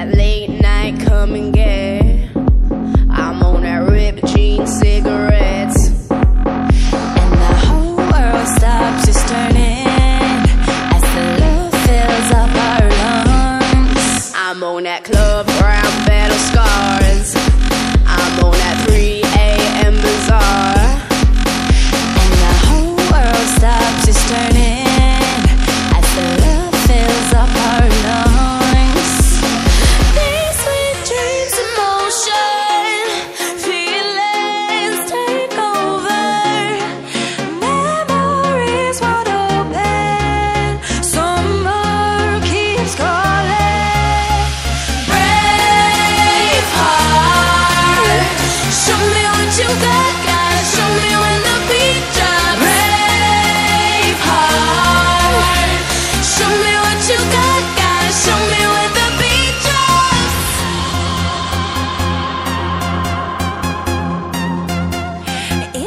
that late night come and get.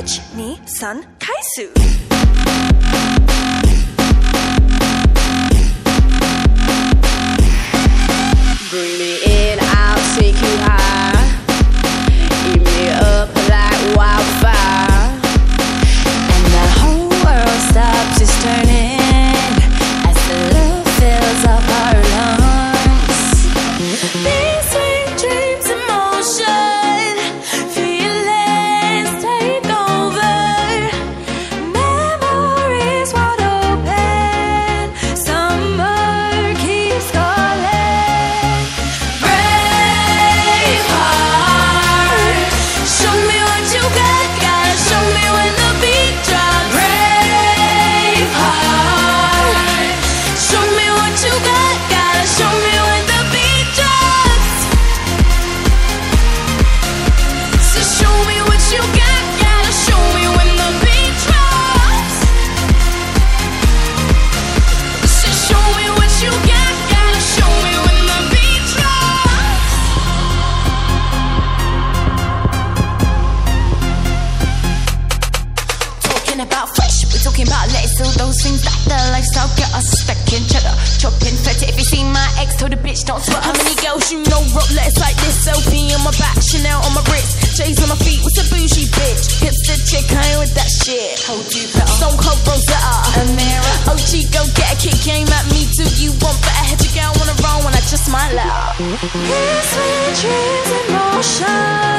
Ich ni san kaisu. Talking about fresh, we're talking about lettuce, all those things that the lifestyle get us stacking cheddar, chopping feta. If you see my ex, told a bitch don't sweat. How many girls you know rock lettuce like this? Selfie on my back, Chanel on my wrist, J's on my feet. What's a bougie bitch? Hipster chick, I ain't with that shit. Hold you better. Stone Cold Rosetta, Amira, OG, go get a kick game at me. Do you want better? Head your girl wanna roll when I just might let her. His sweet dreams in motion.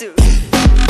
suit.